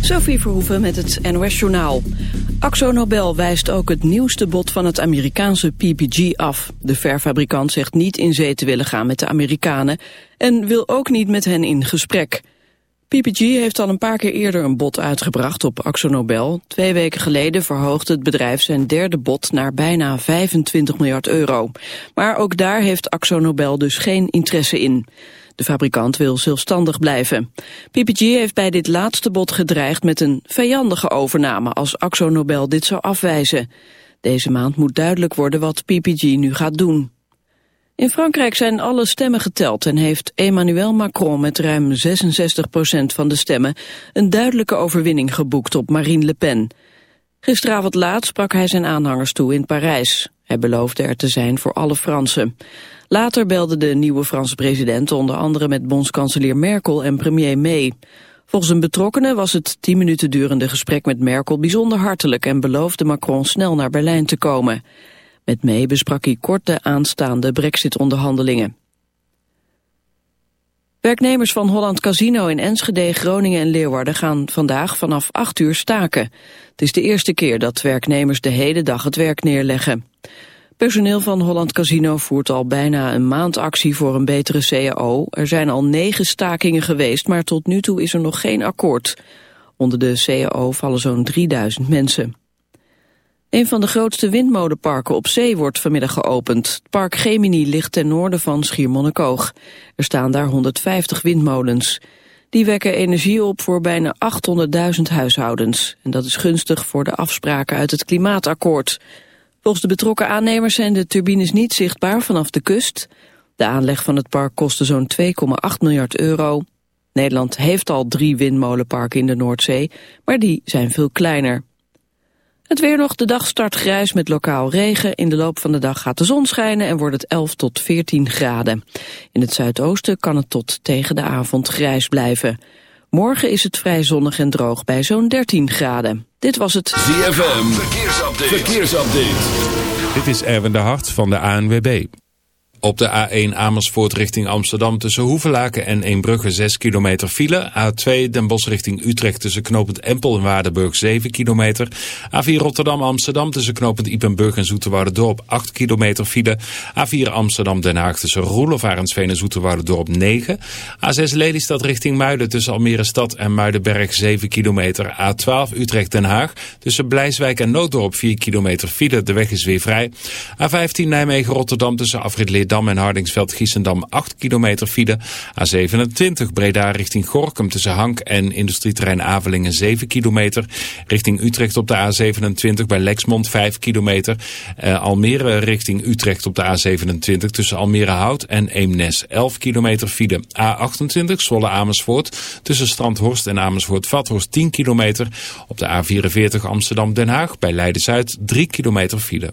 Sophie Verhoeven met het NOS-journaal. Axo Nobel wijst ook het nieuwste bod van het Amerikaanse PPG af. De verfabrikant zegt niet in zee te willen gaan met de Amerikanen... en wil ook niet met hen in gesprek. PPG heeft al een paar keer eerder een bod uitgebracht op Axo Nobel. Twee weken geleden verhoogde het bedrijf zijn derde bod naar bijna 25 miljard euro. Maar ook daar heeft Axo Nobel dus geen interesse in. De fabrikant wil zelfstandig blijven. PPG heeft bij dit laatste bod gedreigd met een vijandige overname als Axo Nobel dit zou afwijzen. Deze maand moet duidelijk worden wat PPG nu gaat doen. In Frankrijk zijn alle stemmen geteld en heeft Emmanuel Macron met ruim 66% van de stemmen een duidelijke overwinning geboekt op Marine Le Pen. Gisteravond laat sprak hij zijn aanhangers toe in Parijs. Hij beloofde er te zijn voor alle Fransen. Later belde de nieuwe Franse president onder andere met bondskanselier Merkel en premier May. Volgens een betrokkenen was het tien minuten durende gesprek met Merkel bijzonder hartelijk en beloofde Macron snel naar Berlijn te komen. Met May besprak hij kort de aanstaande brexit-onderhandelingen. Werknemers van Holland Casino in Enschede, Groningen en Leeuwarden gaan vandaag vanaf 8 uur staken. Het is de eerste keer dat werknemers de hele dag het werk neerleggen. Personeel van Holland Casino voert al bijna een maand actie voor een betere CAO. Er zijn al negen stakingen geweest, maar tot nu toe is er nog geen akkoord. Onder de CAO vallen zo'n 3000 mensen. Een van de grootste windmolenparken op zee wordt vanmiddag geopend. Het park Gemini ligt ten noorden van Schiermonnikoog. Er staan daar 150 windmolens. Die wekken energie op voor bijna 800.000 huishoudens. En dat is gunstig voor de afspraken uit het klimaatakkoord. Volgens de betrokken aannemers zijn de turbines niet zichtbaar vanaf de kust. De aanleg van het park kostte zo'n 2,8 miljard euro. Nederland heeft al drie windmolenparken in de Noordzee, maar die zijn veel kleiner. Het weer nog, de dag start grijs met lokaal regen. In de loop van de dag gaat de zon schijnen en wordt het 11 tot 14 graden. In het zuidoosten kan het tot tegen de avond grijs blijven. Morgen is het vrij zonnig en droog bij zo'n 13 graden. Dit was het ZFM, verkeersupdate. verkeersupdate. Dit is Erwin de Hart van de ANWB. Op de A1 Amersfoort richting Amsterdam tussen Hoevelaken en Eembrugge 6 kilometer file. A2 Den Bosch richting Utrecht tussen knooppunt Empel en Waardenburg 7 kilometer. A4 Rotterdam Amsterdam tussen knooppunt Ipenburg en Dorp 8 kilometer file. A4 Amsterdam Den Haag tussen Roelof Arendsveen en Dorp 9. A6 Lelystad richting Muiden tussen Almere Stad en Muidenberg 7 kilometer. A12 Utrecht Den Haag tussen Blijswijk en Nooddorp 4 kilometer file. De weg is weer vrij. A15 Nijmegen Rotterdam tussen Afrit Dam en Hardingsveld-Giessendam 8 kilometer file. A27 Breda richting Gorkum tussen Hank en industrieterrein Avelingen 7 kilometer. Richting Utrecht op de A27 bij Lexmond 5 kilometer. Uh, Almere richting Utrecht op de A27 tussen Almere Hout en Eemnes 11 kilometer file. A28 Zwolle Amersfoort tussen Strandhorst en Amersfoort-Vathorst 10 kilometer. Op de A44 Amsterdam-Den Haag bij Leiden-Zuid 3 kilometer file.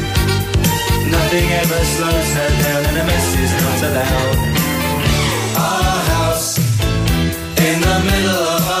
Nothing ever slows her down, and a mess is not allowed. Our house in the middle of our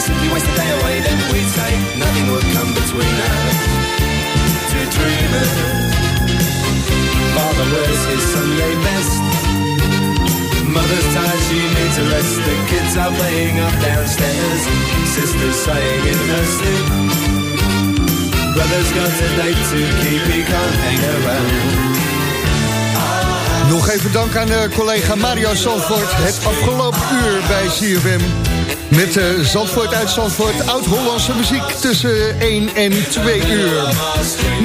Simply waste the day away. Then we'd say nothing would come between us. Two dreamers. Father wears his Sunday best. Mother's tired, she needs a rest. The kids are playing up downstairs. Sister's saying in her sleep. Brother's got a date to keep, he can't hang around. Nog even dank aan uh, collega Mario Zandvoort. Het afgelopen uur bij CFM. Met uh, Zandvoort uit Zandvoort. Oud-Hollandse muziek tussen 1 en 2 uur.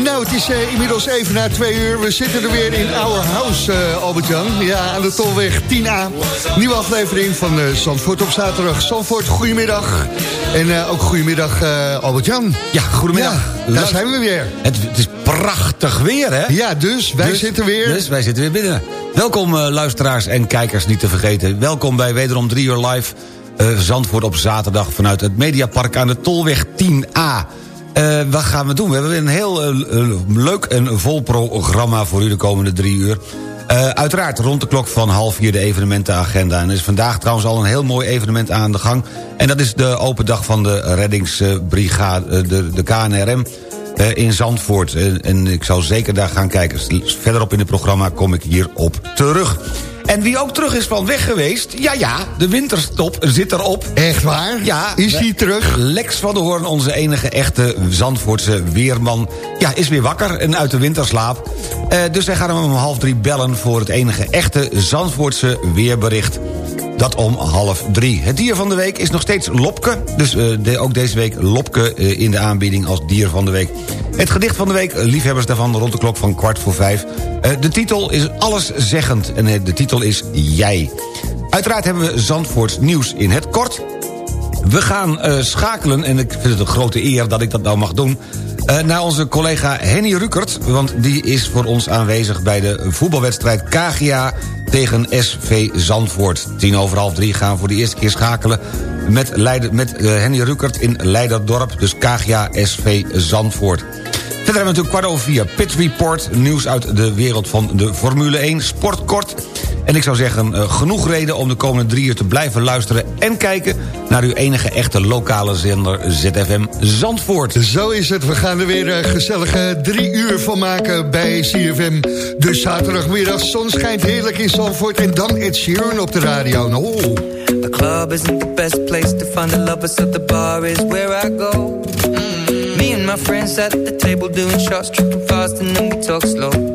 Nou, het is uh, inmiddels even na 2 uur. We zitten er weer in Our House, Albert-Jan. Ja, aan de Tolweg 10A. Nieuwe aflevering van Zandvoort op zaterdag. Zandvoort, goedemiddag. En ook goedemiddag, Albert-Jan. Ja, goedemiddag. Ja, daar zijn we weer. Het, het, is prachtig weer, hè? Ja, dus wij dus, zitten weer. Dus wij zitten weer binnen. Welkom uh, luisteraars en kijkers niet te vergeten. Welkom bij wederom 3 uur live uh, Zandvoort op zaterdag... vanuit het Mediapark aan de Tolweg 10A. Uh, wat gaan we doen? We hebben een heel leuk en vol programma voor u de komende drie uur. uiteraard rond de klok van half vier de evenementenagenda. En er is vandaag trouwens al een heel mooi evenement aan de gang. En dat is de open dag van de reddingsbrigade, de, de KNRM... In Zandvoort. En, en, ik zal zeker daar gaan kijken. Verderop in het programma kom ik hierop terug. En wie ook terug is van weg geweest... ja, ja, de winterstop zit erop. Echt waar? Ja. Is hij terug? Lex van der Hoorn, onze enige echte Zandvoortse weerman... ja, is weer wakker en uit de winterslaap. Uh, dus wij gaan hem om half drie bellen... voor het enige echte Zandvoortse weerbericht. Dat om half drie. Het dier van de week is nog steeds Lopke. Dus de, ook deze week Lopke uh, in de aanbieding als dier van de week. Het gedicht van de week, liefhebbers daarvan rond de klok van kwart voor vijf. De titel is alleszeggend en de titel is Jij. Uiteraard hebben we Zandvoorts nieuws in het kort. We gaan schakelen, en ik vind het een grote eer dat ik dat nou mag doen... Naar onze collega Henny Rukert, want die is voor ons aanwezig... bij de voetbalwedstrijd KGA tegen SV Zandvoort. Tien over half drie gaan voor de eerste keer schakelen... met, Leider, met uh, Henny Rukert in Leiderdorp, dus KGA SV Zandvoort. Verder hebben we natuurlijk kwart over vier Pit Report... nieuws uit de wereld van de Formule 1, sportkort... En ik zou zeggen, uh, genoeg reden om de komende drie uur te blijven luisteren... en kijken naar uw enige echte lokale zender ZFM Zandvoort. Zo is het. We gaan er weer een gezellige drie uur van maken bij CFM. Dus zaterdagmiddag, zon schijnt heerlijk in Zandvoort... en dan Ed Sheeran op de radio. Oh. The club isn't the best place to find the lovers, so the bar is where I go. Mm. Me and my friends at the table doing shots, tripping fast and then we talk slow.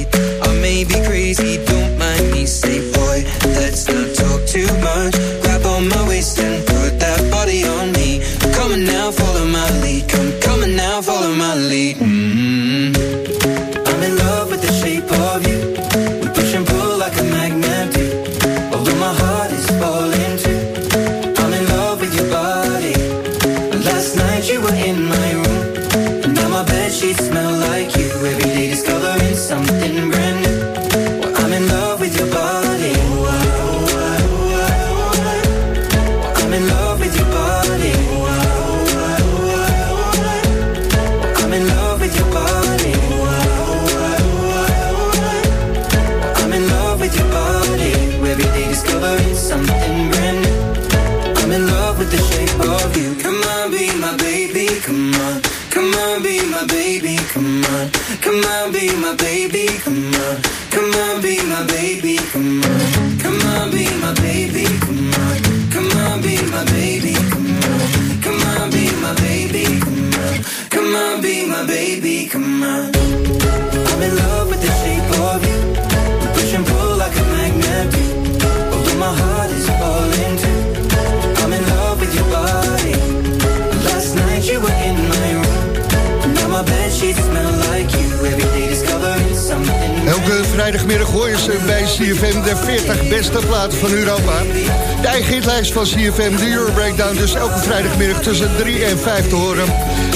van CFM, de Euro Breakdown. Dus elke vrijdagmiddag tussen 3 en 5 te horen.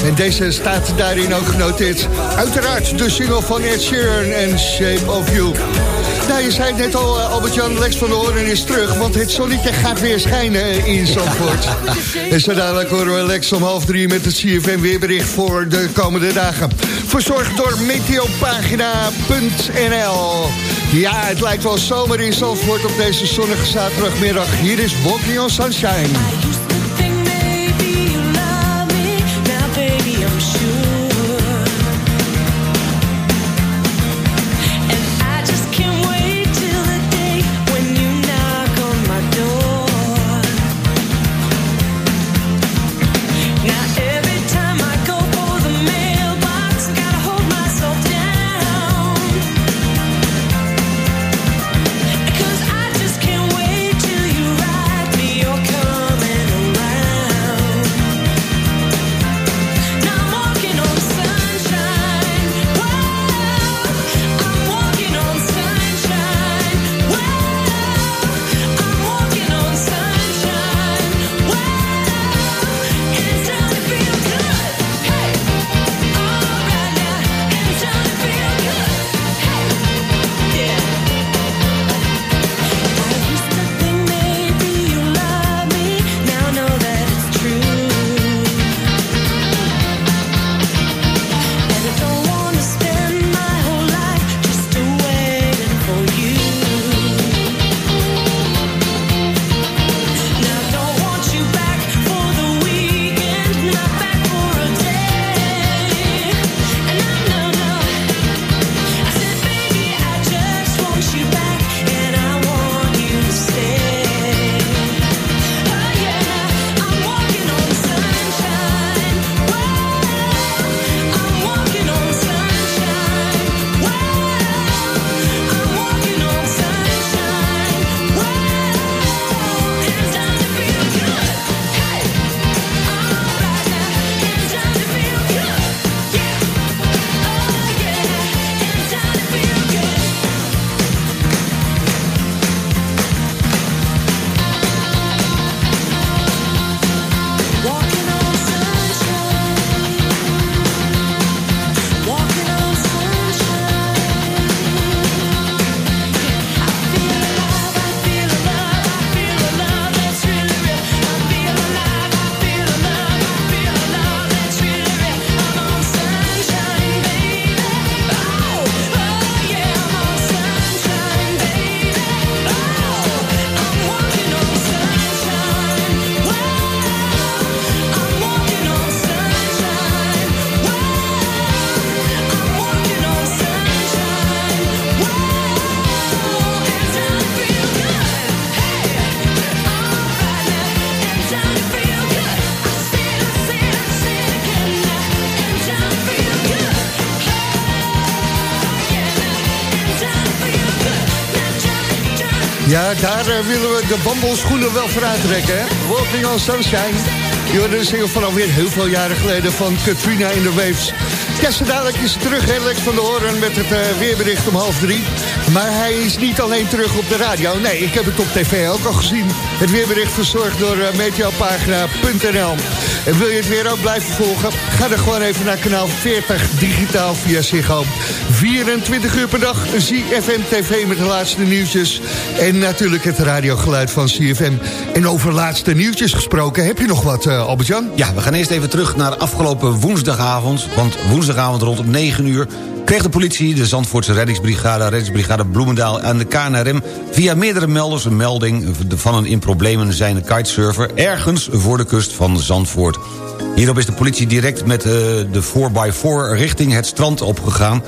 En deze staat daarin ook genoteerd. Uiteraard de single van Ed Sheeran en Shape of You. Nou, je zei het net al, eh, Albert-Jan Lex van de Hoorn is terug... want het zonnetje gaat weer schijnen in Zandvoort. en zo dadelijk horen we Lex om half drie met het CFM weerbericht... voor de komende dagen. Verzorgd door meteopagina.nl. Ja, het lijkt wel zomer in Zandvoort op deze zonnige zaterdagmiddag. Hier is Walking on Sunshine. Ja, daar eh, willen we de bambelschoenen wel voor uittrekken, hè? Walking on Sunshine. Hoorde de single van alweer heel veel jaren geleden van Katrina in the Waves. Ja, dadelijk is terug, hè, van de Horen met het uh, weerbericht om half drie. Maar hij is niet alleen terug op de radio. Nee, ik heb het op tv ook al gezien. Het weerbericht verzorgd door uh, meteopagina.nl. En wil je het weer ook blijven volgen? Ga dan gewoon even naar kanaal 40 digitaal via Ziggo. 24 uur per dag ZFM TV met de laatste nieuwtjes. En natuurlijk het radiogeluid van CFM. En over laatste nieuwtjes gesproken, heb je nog wat, uh, Albert-Jan? Ja, we gaan eerst even terug naar afgelopen woensdagavond. Want woensdagavond rond 9 uur kreeg de politie, de Zandvoortse reddingsbrigade... reddingsbrigade Bloemendaal en de KNRM... via meerdere melders een melding van een in problemen zijnde kitesurfer... ergens voor de kust van Zandvoort. Hierop is de politie direct met uh, de 4x4 richting het strand opgegaan...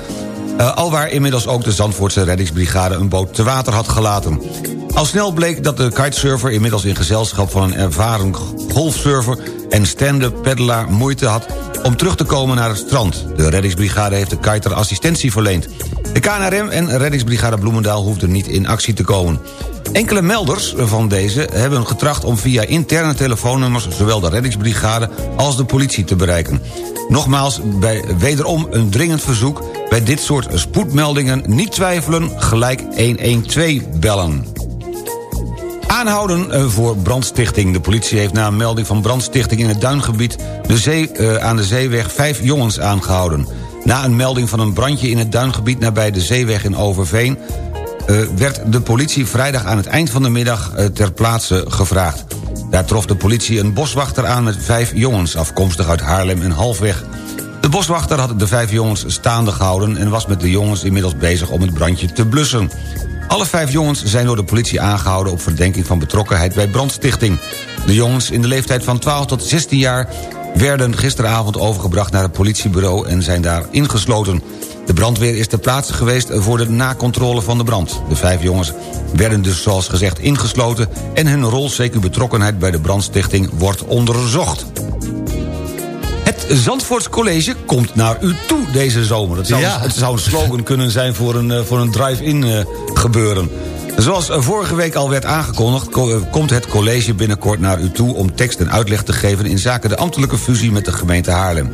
Uh, alwaar inmiddels ook de Zandvoortse reddingsbrigade een boot te water had gelaten. Al snel bleek dat de kitesurfer inmiddels in gezelschap van een ervaren golfsurfer en stand-up peddelaar moeite had om terug te komen naar het strand. De reddingsbrigade heeft de kiter assistentie verleend. De KNRM en reddingsbrigade Bloemendaal hoefden niet in actie te komen. Enkele melders van deze hebben getracht om via interne telefoonnummers... zowel de reddingsbrigade als de politie te bereiken. Nogmaals, bij wederom een dringend verzoek... bij dit soort spoedmeldingen niet twijfelen, gelijk 112 bellen. Aanhouden eh, voor brandstichting. De politie heeft na een melding van brandstichting in het Duingebied... De zee, uh, aan de zeeweg vijf jongens aangehouden. Na een melding van een brandje in het Duingebied... nabij de zeeweg in Overveen... Uh, werd de politie vrijdag aan het eind van de middag uh, ter plaatse gevraagd. Daar trof de politie een boswachter aan met vijf jongens... afkomstig uit Haarlem en Halfweg. De boswachter had de vijf jongens staande gehouden... en was met de jongens inmiddels bezig om het brandje te blussen. Alle vijf jongens zijn door de politie aangehouden... op verdenking van betrokkenheid bij brandstichting. De jongens in de leeftijd van 12 tot 16 jaar... werden gisteravond overgebracht naar het politiebureau... en zijn daar ingesloten. De brandweer is ter plaatse geweest voor de nakontrole van de brand. De vijf jongens werden dus zoals gezegd ingesloten... en hun rol zeker betrokkenheid bij de brandstichting wordt onderzocht. Het Zandvoorts College komt naar u toe deze zomer. Dat zou, Ja. Het zou een slogan kunnen zijn voor een, eh, voor een drive-in eh, gebeuren. Zoals vorige week al werd aangekondigd... ko- eh, komt het college binnenkort naar u toe... om tekst en uitleg te geven in zaken de ambtelijke fusie met de gemeente Haarlem.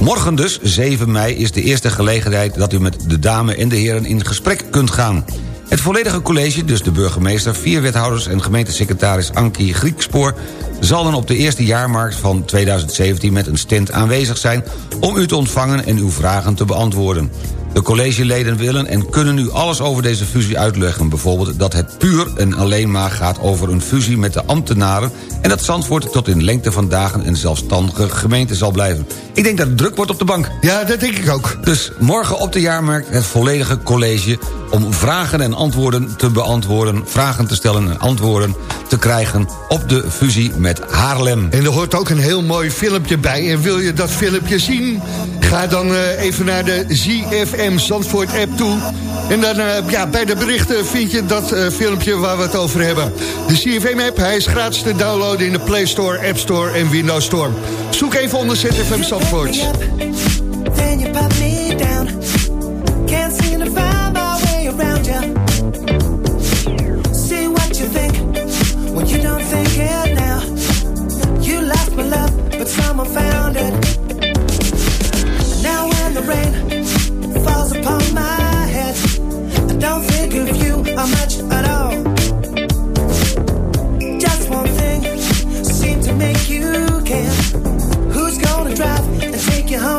Morgen dus, 7 mei, is de eerste gelegenheid... dat u met de dame en de heren in gesprek kunt gaan. Het volledige college, dus de burgemeester, vier wethouders... en gemeentesecretaris Ankie Griekspoor... zal dan op de eerste jaarmarkt van 2017 met een stand aanwezig zijn... om u te ontvangen en uw vragen te beantwoorden. De collegeleden willen en kunnen nu alles over deze fusie uitleggen. Bijvoorbeeld dat het puur en alleen maar gaat over een fusie met de ambtenaren... en dat Zandvoort tot in lengte van dagen een zelfstandige gemeente zal blijven. Ik denk dat het druk wordt op de bank. Ja, dat denk ik ook. Dus morgen op de jaarmarkt het volledige college... om vragen en antwoorden te beantwoorden... vragen te stellen en antwoorden te krijgen op de fusie met Haarlem. En er hoort ook een heel mooi filmpje bij. En wil je dat filmpje zien? Ga dan eh, even naar de ZFM Zandvoort app toe. En dan eh, ja, bij de berichten vind je dat eh, filmpje waar we het over hebben. De ZFM app, hij is gratis te downloaden in de Play Store, App Store en Windows Store. Zoek even onder ZFM Zandvoort. Then you put me down. Can't seem to find my way around you. See what you think when you don't think it now. You lost my love, but someone found it. Now when the rain falls upon my head, I don't think of you or much at all. Just one thing seemed to make you care. Who's gonna drive and take you home?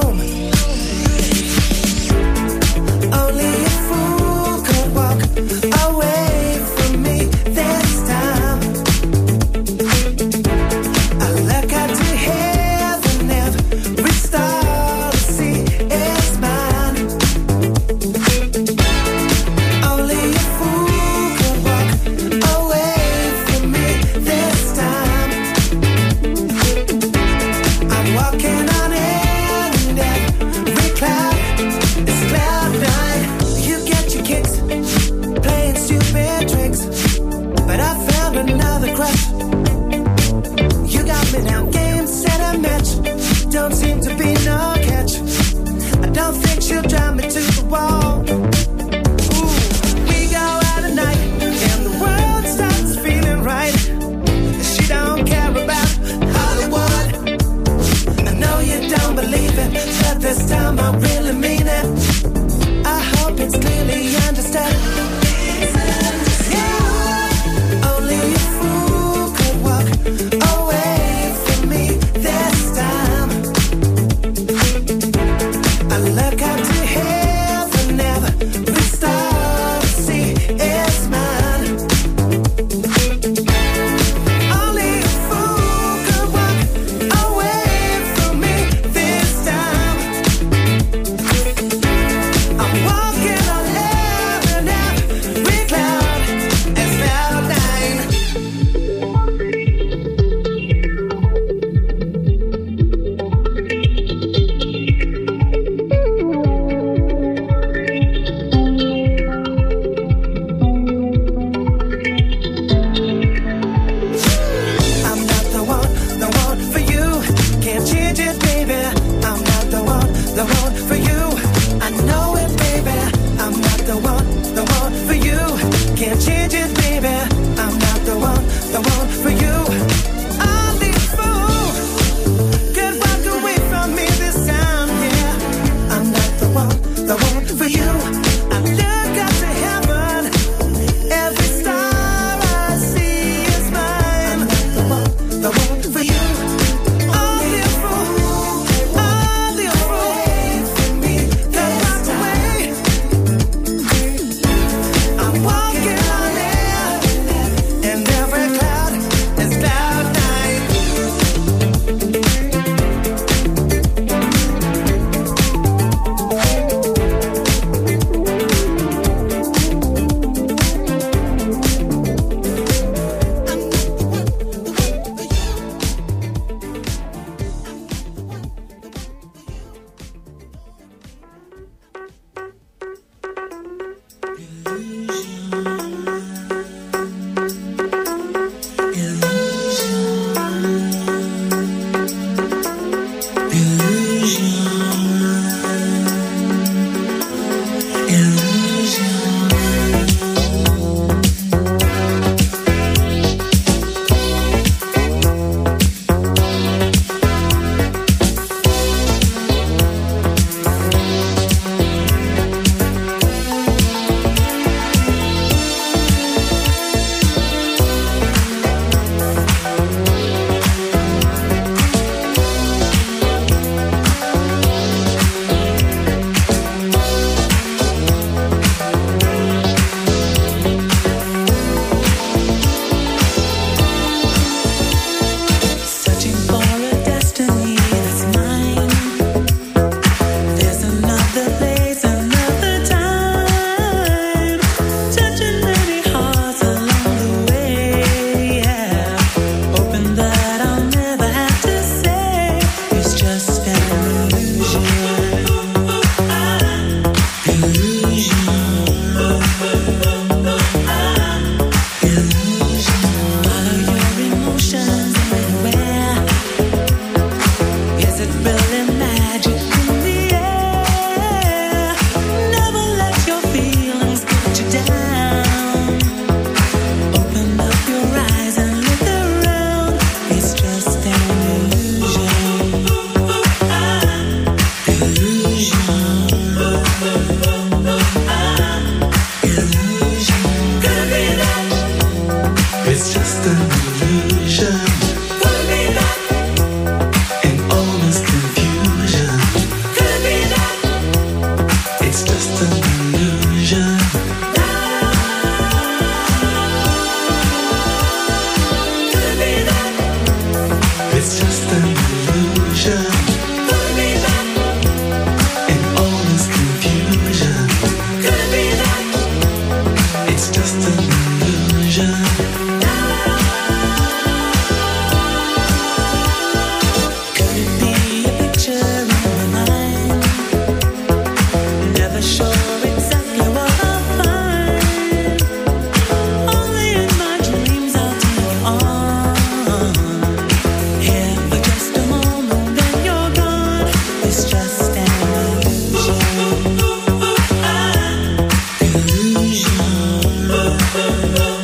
love, love.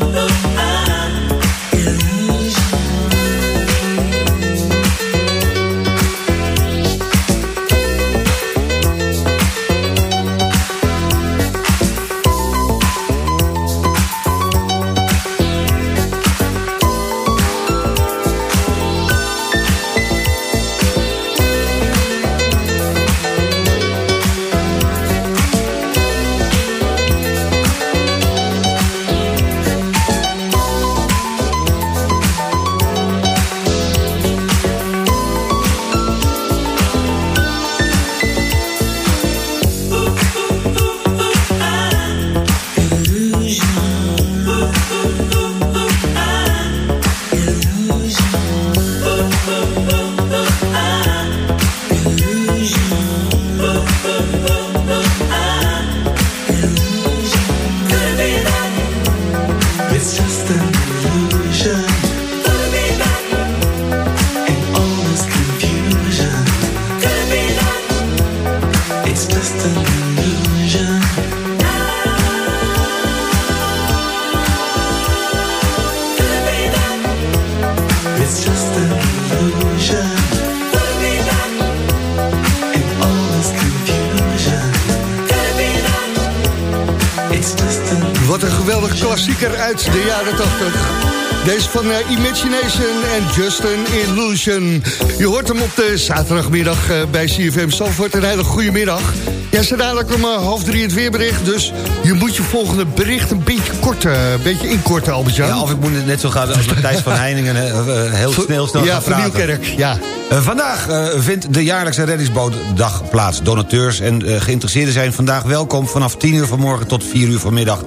Van uh, Imagination en Justin Illusion. Je hoort hem op de zaterdagmiddag uh, bij CFM Zandvoort. Een hele goede middag. Ja, ze dadelijk om uh, half drie het weerbericht. Dus je moet je volgende bericht een beetje kort, een beetje inkorten, albert -Jan. Ja, of ik moet het net zo gaan als Matthijs van Heiningen... heel snel, snel ja, gaan praten. Nieuwkerk, ja. vandaag vindt de jaarlijkse reddingsbootdag plaats. Donateurs en geïnteresseerden zijn vandaag welkom... vanaf 10 uur vanmorgen tot 4 uur vanmiddag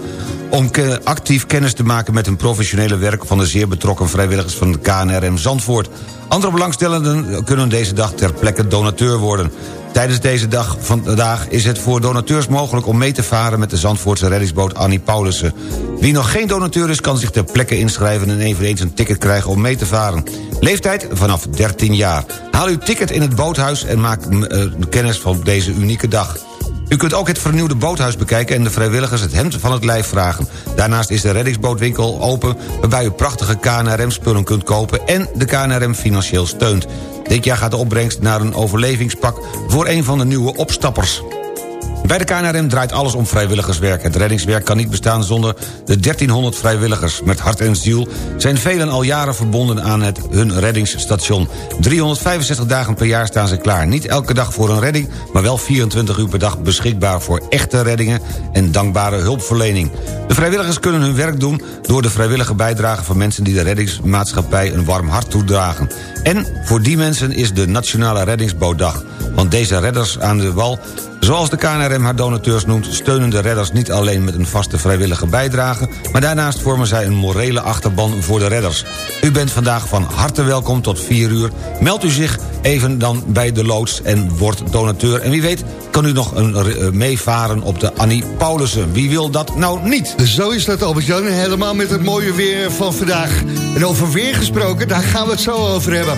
om actief kennis te maken met een professionele werk... van de zeer betrokken vrijwilligers van de KNRM Zandvoort. Andere belangstellenden kunnen deze dag ter plekke donateur worden. Tijdens deze dag vandaag is het voor donateurs mogelijk om mee te varen... met de Zandvoortse reddingsboot Annie Paulussen. Wie nog geen donateur is, kan zich ter plekke inschrijven... en eveneens een ticket krijgen om mee te varen. Leeftijd vanaf 13 jaar. Haal uw ticket in het boothuis en maak uh, kennis van deze unieke dag. U kunt ook het vernieuwde boothuis bekijken... en de vrijwilligers het hemd van het lijf vragen. Daarnaast is de reddingsbootwinkel open... waarbij u prachtige KNRM-spullen kunt kopen... en de KNRM financieel steunt. Dit jaar gaat de opbrengst naar een overlevingspak... voor een van de nieuwe opstappers. Bij de KNRM draait alles om vrijwilligerswerk. Het reddingswerk kan niet bestaan zonder de 1300 vrijwilligers. Met hart en ziel zijn velen al jaren verbonden aan het, hun reddingsstation. 365 dagen per jaar staan ze klaar. Niet elke dag voor een redding, maar wel 24 uur per dag beschikbaar... voor echte reddingen en dankbare hulpverlening. De vrijwilligers kunnen hun werk doen door de vrijwillige bijdrage van mensen... die de reddingsmaatschappij een warm hart toedragen. En voor die mensen is de Nationale Reddingsbootdag. Want deze redders aan de wal Zoals de KNRM haar donateurs noemt... steunen de redders niet alleen met een vaste vrijwillige bijdrage... maar daarnaast vormen zij een morele achterban voor de redders. U bent vandaag van harte welkom tot 4 uur. Meld u zich even dan bij de loods en wordt donateur. En wie weet kan u nog een, uh, meevaren op de Annie Paulussen. Wie wil dat nou niet? Zo is dat, Albert-Jan. Helemaal met het mooie weer van vandaag. En over weer gesproken, daar gaan we het zo over hebben.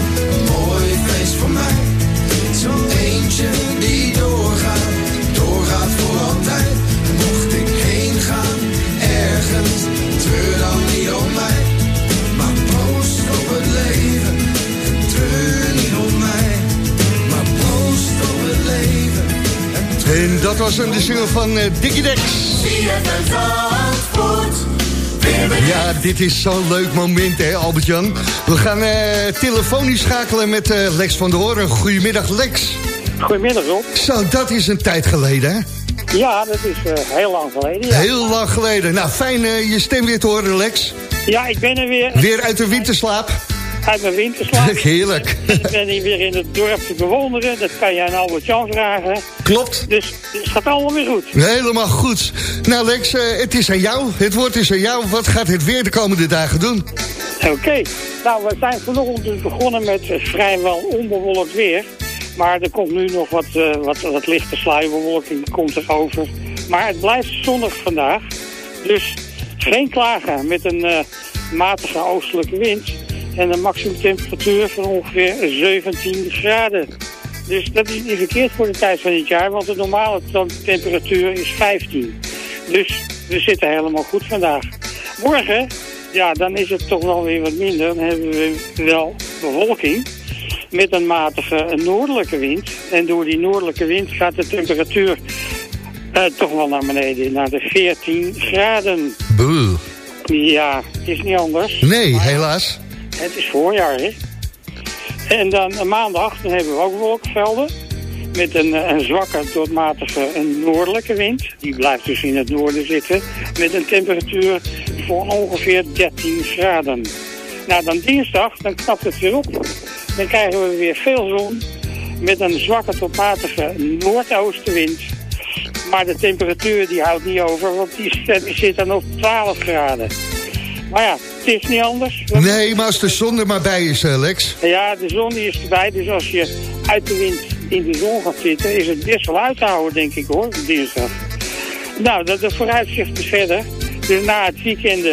eentje die doorgaat, doorgaat voor altijd. Mocht ik heen gaan, ergens, treur dan niet om mij. Maar proost op het leven, en treur niet om mij. Maar proost op het leven, en En Dat was een de single van uh, Dickie Dex. Ja, dit is zo'n leuk moment, hè, Albert-Jan. We gaan uh, telefonisch schakelen met uh, Lex van der Hoorn. Goedemiddag, Lex. Goedemiddag, Rob. Zo, dat is een tijd geleden, hè? Ja, dat is uh, heel lang geleden. Ja. Heel lang geleden. Nou, fijn je stem weer te horen, Lex. Ja, ik ben er weer. Weer uit de winterslaap uit mijn winterslaap. Heerlijk. Ik ben hier weer in het dorp te bewonderen. Dat kan jij aan Albert Jan vragen. Klopt. Dus het gaat allemaal weer goed. Helemaal goed. Nou Lex, uh, het is aan jou. Het woord is aan jou. Wat gaat het weer de komende dagen doen? Oké. Nou, we zijn vanochtend dus begonnen met vrijwel onbewolkt weer. Maar er komt nu nog wat, uh, wat, wat lichte sluierbewolking komt er over. Maar het blijft zonnig vandaag. Dus geen klagen met een uh, matige oostelijke wind. En een maximumtemperatuur van ongeveer 17 graden. Dus dat is niet verkeerd voor de tijd van dit jaar, want de normale temperatuur is 15. Dus we zitten helemaal goed vandaag. Morgen, ja, dan is het toch wel weer wat minder. Dan hebben we wel bewolking met een matige noordelijke wind. En door die noordelijke wind gaat de temperatuur uh, toch wel naar beneden, naar de 14 graden. Boe. Ja, het is niet anders. Nee, helaas. Het is voorjaar, hè. En dan maandag, dan hebben we ook wolkenvelden. Met een, eh, een zwakke tot matige een noordelijke wind. Die blijft dus in het noorden zitten. Met een temperatuur van ongeveer 13 graden. Nou, dan dinsdag, dan knapt het weer op. Dan krijgen we weer veel zon. Met een zwakke tot matige noordoostenwind. Maar de temperatuur die houdt niet over, want die, die zit dan op 12 graden. Maar ja, het is niet anders. Nee, maar als de zon er maar bij is, Lex. Ja, de zon die is erbij. Dus als je uit de wind in de zon gaat zitten... is het best wel uit te houden, denk ik, hoor, dinsdag. Nou, de, de vooruitzicht is verder. Dus na het weekend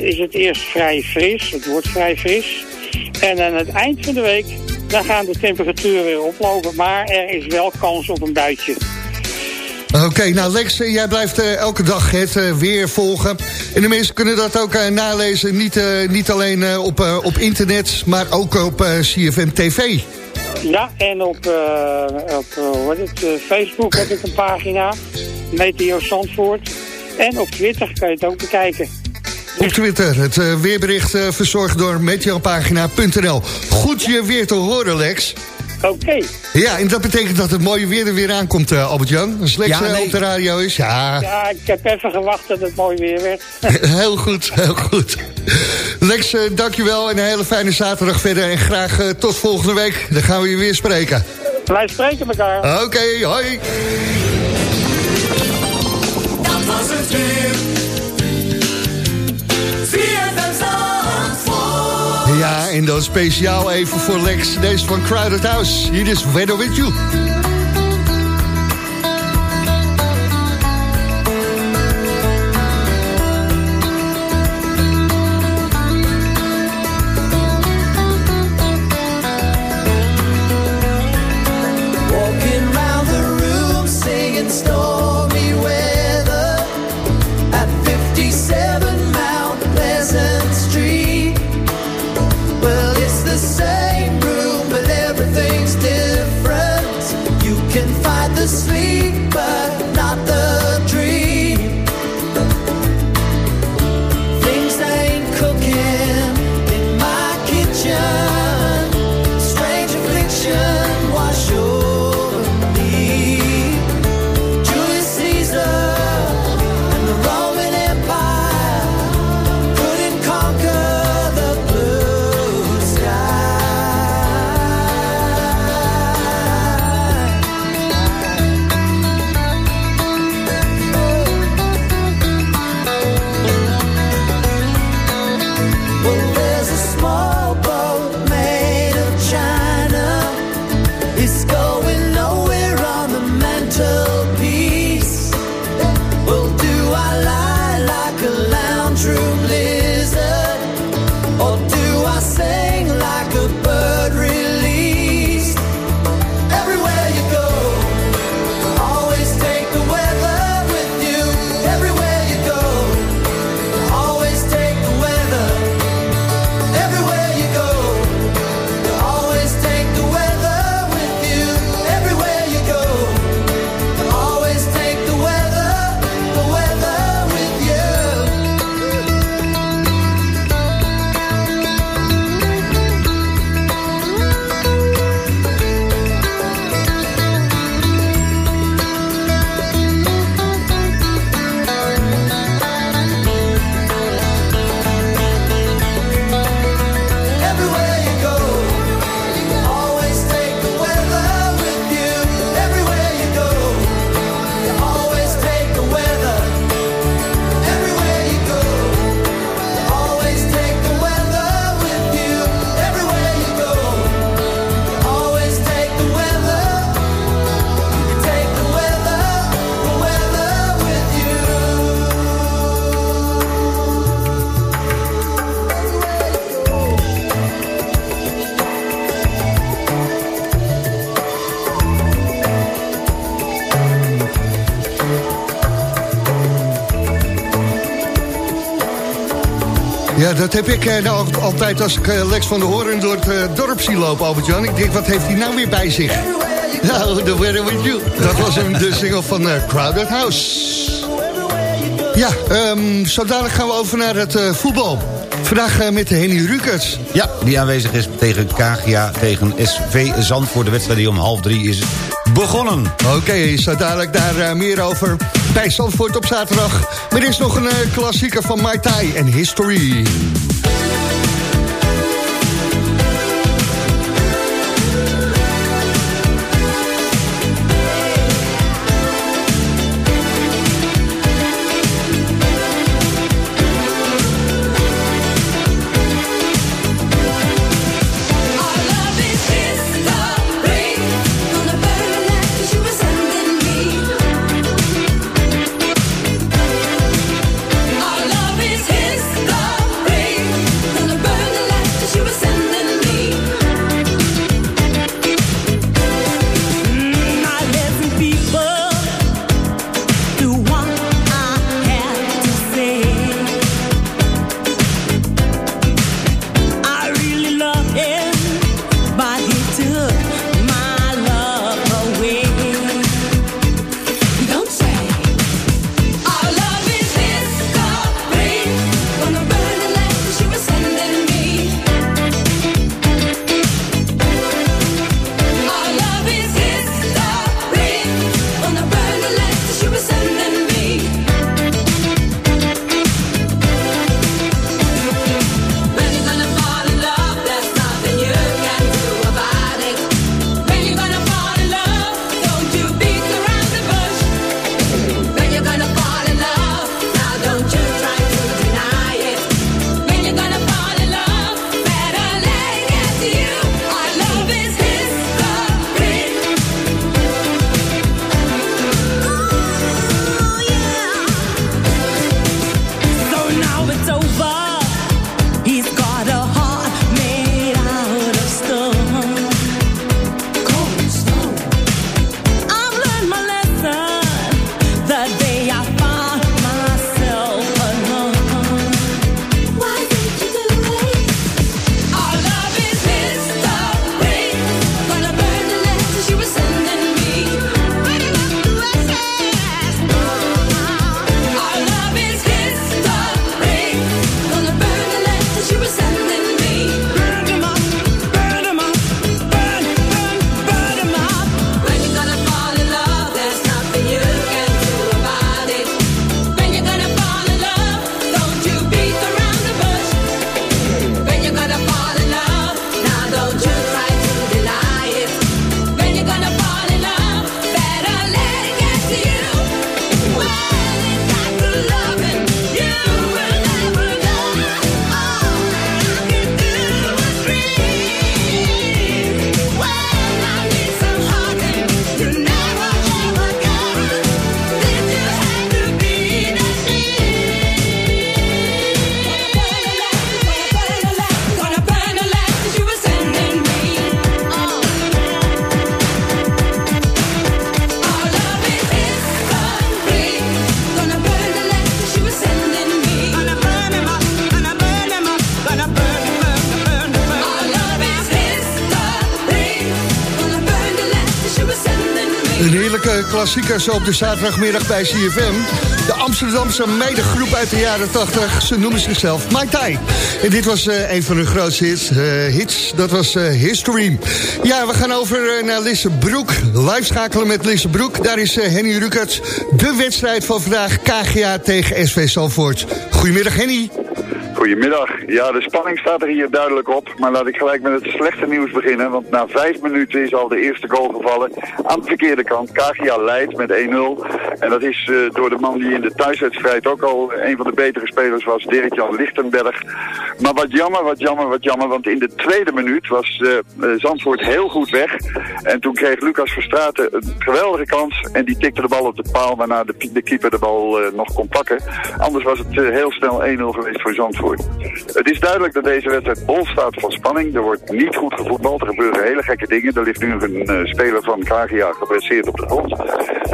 is het eerst vrij fris. Het wordt vrij fris. En aan het eind van de week... dan gaan de temperaturen weer oplopen. Maar er is wel kans op een buitje. Oké, nou Lex, eh, jij blijft uh, elke dag het uh, weer volgen. En de mensen kunnen dat ook uh, nalezen, niet, niet alleen op, op internet, maar ook op CFM TV. Ja, en op, op wat het, Facebook heb ik een pagina, Meteo Zandvoort. En op Twitter kan je het ook bekijken. Op Twitter, het weerbericht verzorgd door meteopagina.nl. Goed je weer te horen, Lex. Oké. Ja, en dat betekent dat het mooie weer er weer aankomt, uh, Albert-Jan. Als Lex ja, nee. op de radio is, ja. Ja, ik heb even gewacht dat het mooi weer werd. heel goed, heel goed. Lex, dankjewel en een hele fijne zaterdag verder. En graag tot volgende week. Dan gaan we je weer spreken. Wij spreken elkaar. Oké, okay, hoi. Dat was het weer. En dan speciaal even voor Lex. Deze van Crowded House. Hier is Weather With You. Dat heb ik eh, nou altijd als ik eh, Lex van der Hoorn door het uh, dorp zie lopen, Albert-Jan. Ik denk, wat heeft hij nou weer bij zich? Nou, The Weather With You. Dat was hem, de single van uh, Crowded House. Ja, um, zo dadelijk gaan we over naar het uh, voetbal. Vandaag uh, met Henny Rukers. Ja, die aanwezig is tegen KGA, tegen SV Zandvoort. De wedstrijd die om half drie is begonnen. Oké, okay, zo dadelijk daar uh, meer over bij Zandvoort op zaterdag. Maar er is nog een klassieker van Mai Tai en History. Klassiekers op de zaterdagmiddag bij CFM. De Amsterdamse meidengroep uit de jaren 80. Ze noemen zichzelf Mai Tai. En dit was uh, een van hun grootste hits. Uh, hits dat was uh, History. Ja, we gaan over naar Lissebroek. Live schakelen met Lissebroek. Daar is Henny Rukert. De wedstrijd van vandaag. KGA tegen SV Salvoort. Goedemiddag Henny. Goedemiddag. Ja, de spanning staat er hier duidelijk op. Maar laat ik gelijk met het slechte nieuws beginnen. Want na vijf minuten is al de eerste goal gevallen. Aan de verkeerde kant. Kagia leidt met 1-0. En dat is uh, door de man die in de thuiswedstrijd ook al een van de betere spelers was. Dirk-Jan Lichtenberg. Maar wat jammer, wat jammer, wat jammer. Want in de tweede minuut was uh, Zandvoort heel goed weg. En toen kreeg Lucas Verstraten een geweldige kans. En die tikte de bal op de paal. Waarna de, de keeper de bal nog kon pakken. Anders was het heel snel 1-0 geweest voor Zandvoort. Het is duidelijk dat deze wedstrijd bol staat van spanning. Er wordt niet goed gevoetbald. Er gebeuren hele gekke dingen. Er ligt nu een uh, speler van Kagia geblesseerd op de grond.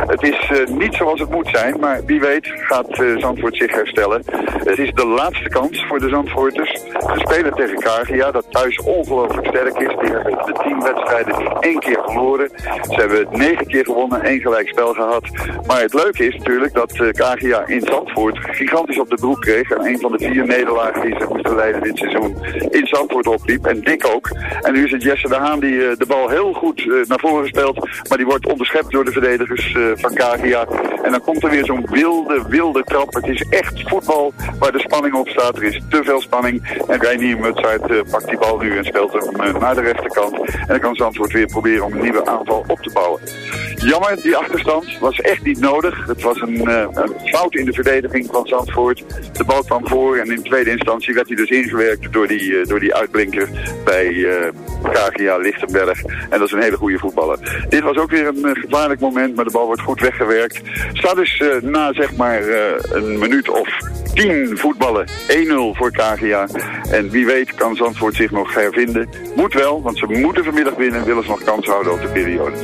Het is eh, niet zoals het moet zijn, maar wie weet gaat eh, Zandvoort zich herstellen. Het is de laatste kans voor de Zandvoorters. Ze spelen tegen Kagia, dat thuis ongelooflijk sterk is. Die hebben de tien wedstrijden één keer verloren. Ze hebben negen keer gewonnen, één gelijk spel gehad. Maar het leuke is natuurlijk dat uh, in Zandvoort gigantisch op de broek kreeg. En een van de vier nederlagen die ze moesten leiden dit seizoen in Zandvoort opliep. En Dick ook. En nu is het Jesse de Haan die de bal heel goed naar voren speelt. Maar die wordt onderschept door de verdedigers van Kagia. En dan komt er weer zo'n wilde, wilde trap. Het is echt voetbal waar de spanning op staat. Er is te veel spanning. En Reinier Mutsaert uh, pakt die bal nu en speelt hem uh, naar de rechterkant. En dan kan Zandvoort weer proberen om een nieuwe aanval op te bouwen. Jammer, die achterstand was echt niet nodig. Het was een, uh, een fout in de verdediging van Zandvoort. De bal kwam voor en in tweede instantie werd hij dus ingewerkt door die, door die uitblinker bij Kagia Lichtenberg. En dat is een hele goede voetballer. Dit was ook weer een gevaarlijk moment, maar de bal wordt goed weggewerkt. Staat dus uh, na zeg maar uh, een minuut of tien voetballen 1-0 voor KGA. En wie weet kan Zandvoort zich nog hervinden. Moet wel, want ze moeten vanmiddag winnen. Willen ze nog kans houden op de periode.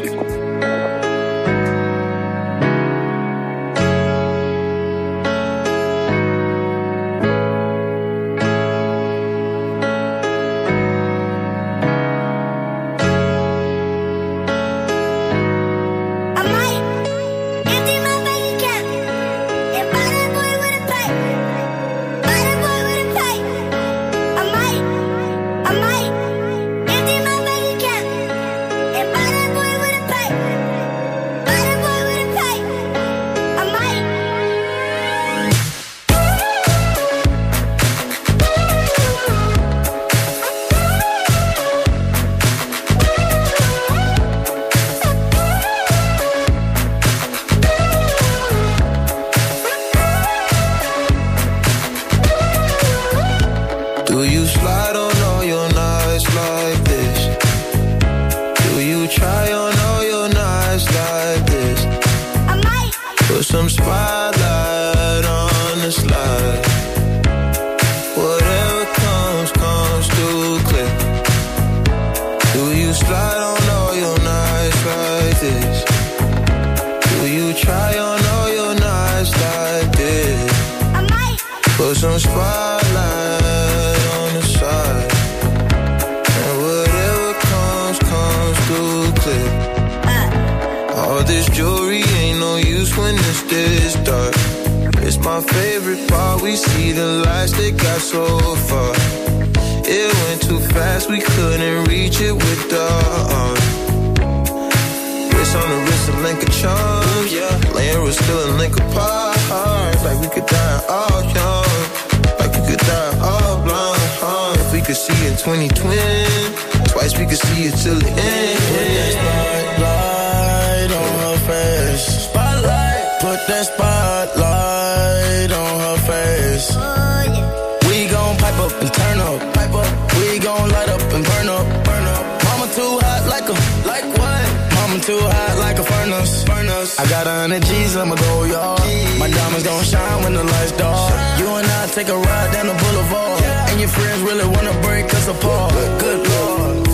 Twice we can see it till the end. Put that spotlight on her face. Spotlight. Put that spotlight on her face. Oh, yeah. We gon' pipe up and turn up. Pipe up. We gon' light up and burn up. Burn up. Mama too hot like a. Like what? Mama too hot like a furnace. Furnace. I got a hundred G's, I'ma go, y'all. My diamonds gon' shine when the lights dark. You and I take a ride down the boulevard your friends really wanna break us apart. Good lord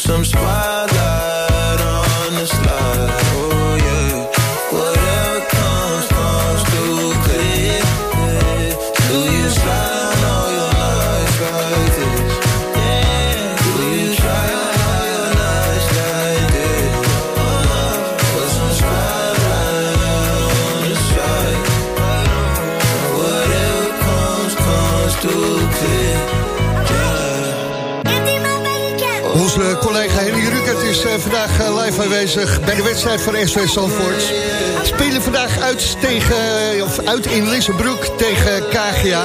some spice. Bij de wedstrijd van SV Zandvoort. Spelen vandaag uit, tegen, of uit in Lissabroek tegen KGA.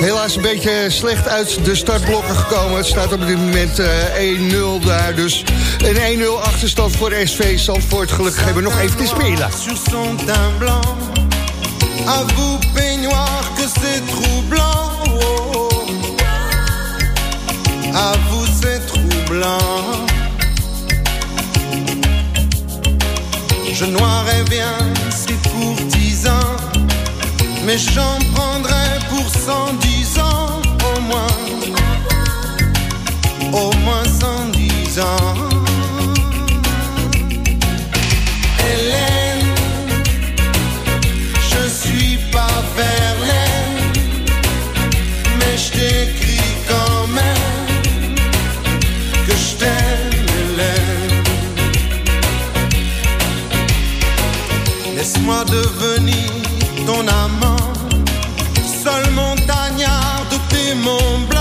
Helaas een beetje slecht uit de startblokken gekomen. Het staat op dit moment uh, 1-0 daar. Dus een 1-0 achterstand voor SV Zandvoort. Gelukkig hebben we nog even te spelen. À vous peignoir que c'est troublant. Oh, oh. À vous c'est troublant. Je noirais bien ces courtisans, mais j'en prendrais pour cent dix ans au moins, au moins cent dix ans. Laisse-moi devenir ton amant, seul montagnard de tes monts blancs,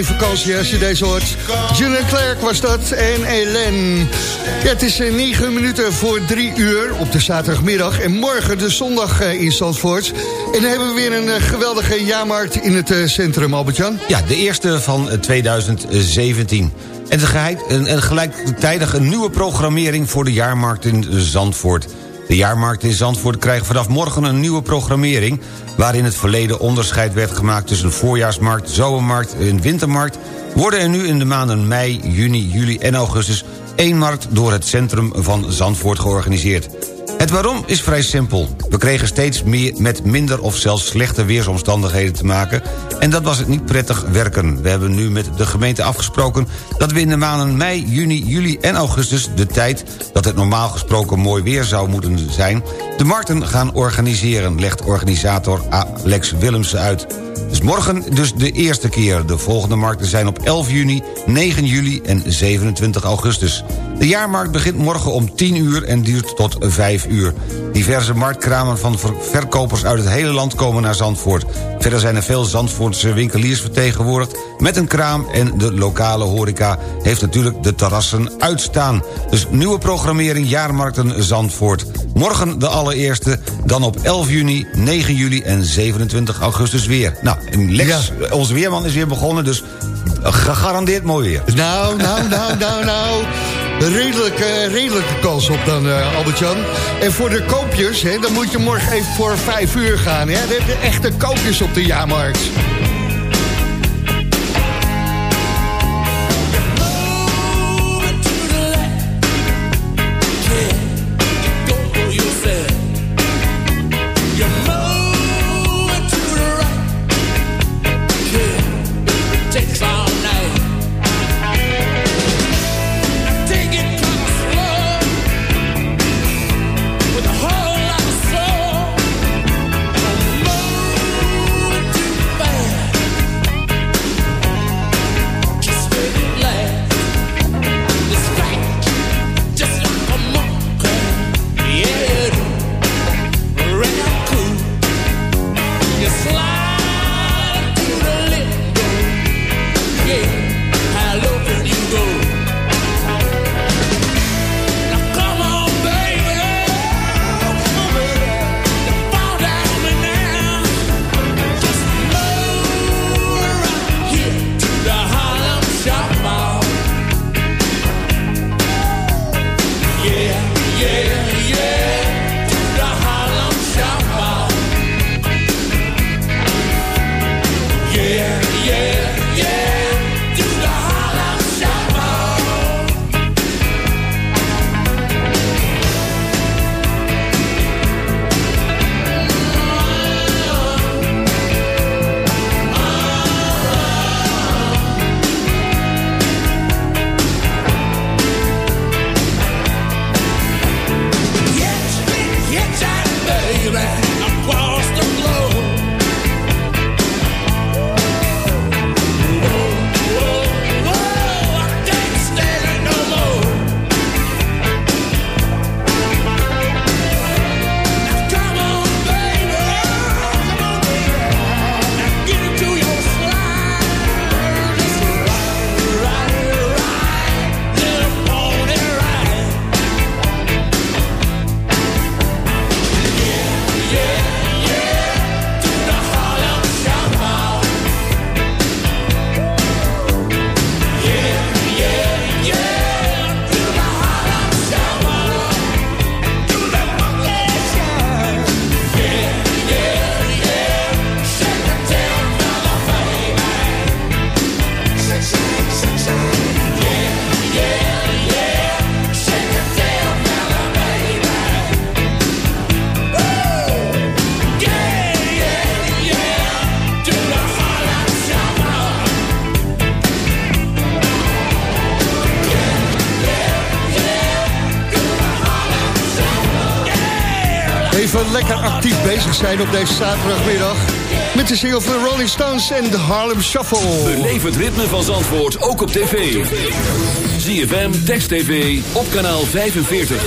in vakantie als je deze hoort. Julian Clark was dat en Hélène. Het is eh, 9 minuten voor 3 uur op de zaterdagmiddag. En morgen de zondag eh, in Zandvoort. En dan hebben we weer een eh, geweldige jaarmarkt in het eh, centrum, Albert-Jan. Ja, de eerste van eh, 2017. En, tegelijk, en gelijktijdig een nieuwe programmering voor de jaarmarkt in Zandvoort. De jaarmarkt in Zandvoort krijgt vanaf morgen een nieuwe programmering... waarin het verleden onderscheid werd gemaakt tussen voorjaarsmarkt, zomermarkt en wintermarkt... worden er nu in de maanden mei, juni, juli en augustus... één markt door het centrum van Zandvoort georganiseerd. Het waarom is vrij simpel. We kregen steeds meer met minder of zelfs slechte weersomstandigheden te maken... en dat was het niet prettig werken. We hebben nu met de gemeente afgesproken... dat we in de maanden mei, juni, juli en augustus... de tijd dat het normaal gesproken mooi weer zou moeten zijn... de markten gaan organiseren, legt organisator Alex Willemsen uit. Dus morgen dus de eerste keer. De volgende markten zijn op 11 juni, 9 juli en 27 augustus. De jaarmarkt begint morgen om 10 uur en duurt tot 5 uur. Diverse marktkramen van verkopers uit het hele land komen naar Zandvoort. Verder zijn er veel Zandvoortse winkeliers vertegenwoordigd... met een kraam en de lokale horeca heeft natuurlijk de terrassen uitstaan. Dus nieuwe programmering Jaarmarkten Zandvoort. Morgen de allereerste, dan op 11 juni, 9 juli en 27 augustus weer. Nou, Lex, onze weerman is weer begonnen, dus gegarandeerd mooi weer. Nou, nou, nou, nou, nou. Redelijke, redelijke kans op dan, uh, Albert-Jan. En voor de koopjes, hè, dan moet je morgen even voor vijf uur gaan. Hè. De, de echte koopjes op de jaarmarkt. Zijn op deze zaterdagmiddag. Met de single van de Rolling Stones en de Harlem Shuffle. Beleef het ritme van Zandvoort ook op tv. ZFM, Text TV, op kanaal 45.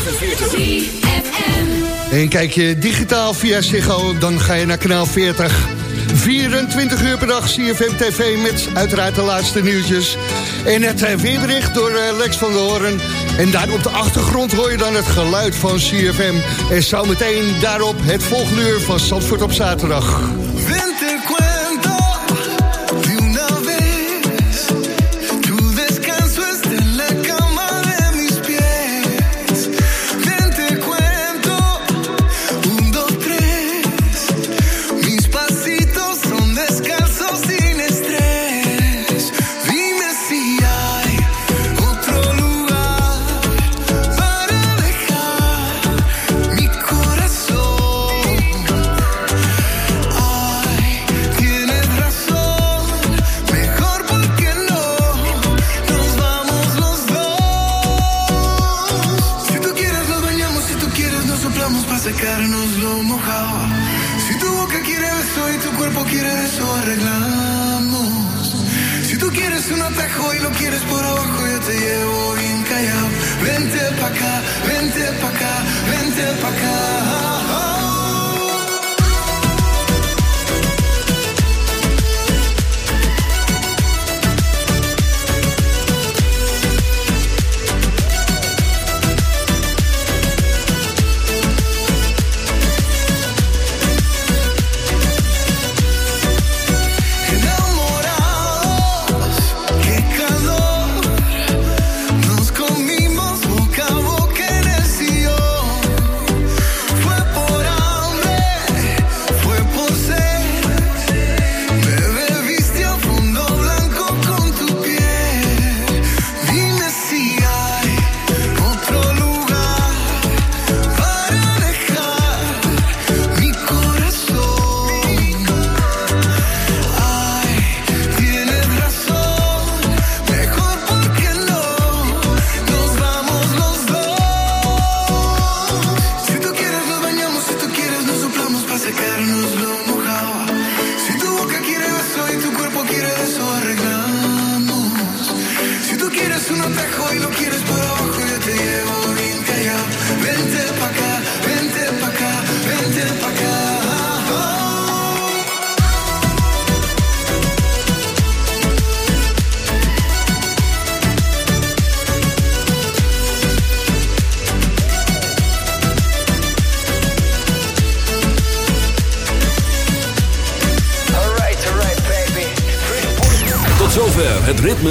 En kijk je digitaal via Ziggo, dan ga je naar kanaal 40. 24 uur per dag CFM TV met uiteraard de laatste nieuwtjes. En het eh, weerbericht door eh, Lex van der Hoorn. En daar op de achtergrond hoor je dan het geluid van CFM. En zometeen daarop het volgende uur van Zandvoort op zaterdag.